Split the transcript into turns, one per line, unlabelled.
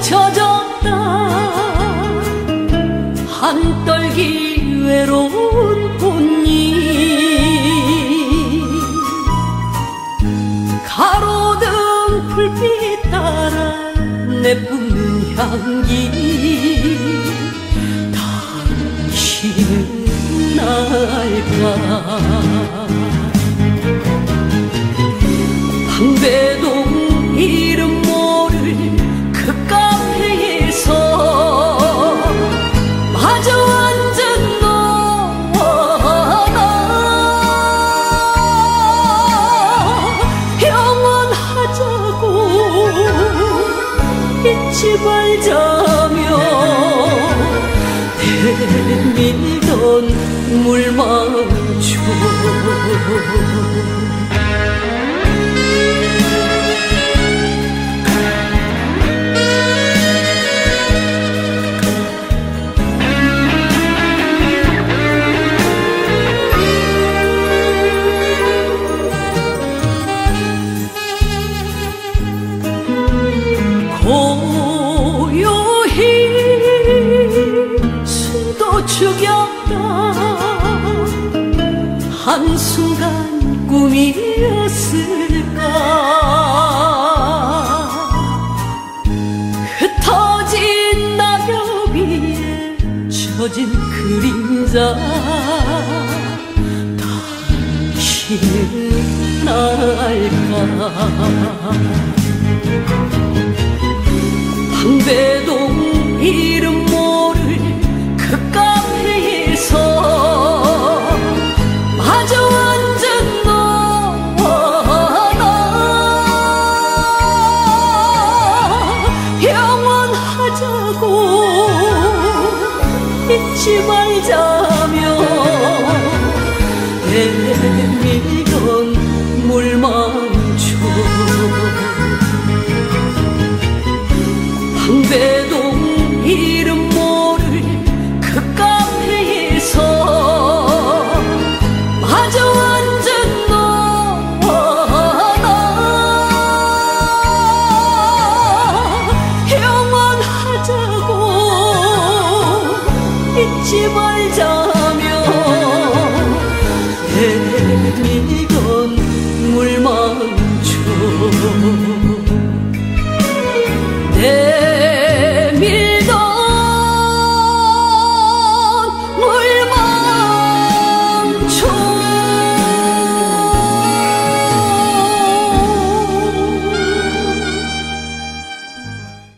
멈춰졌다 한떨기 외로운 꽃잎 가로등 불빛 따라 내뿜는 향기 당신은 알까? 잊지 말자며 내밀던 물망초 죽였다 한순간 꿈이었을까? 흩어진 낙엽 위에 젖은 그림자. 당신은 알까? 방배 잊지 말자며 내밀던 물망초. 방배 잊지 말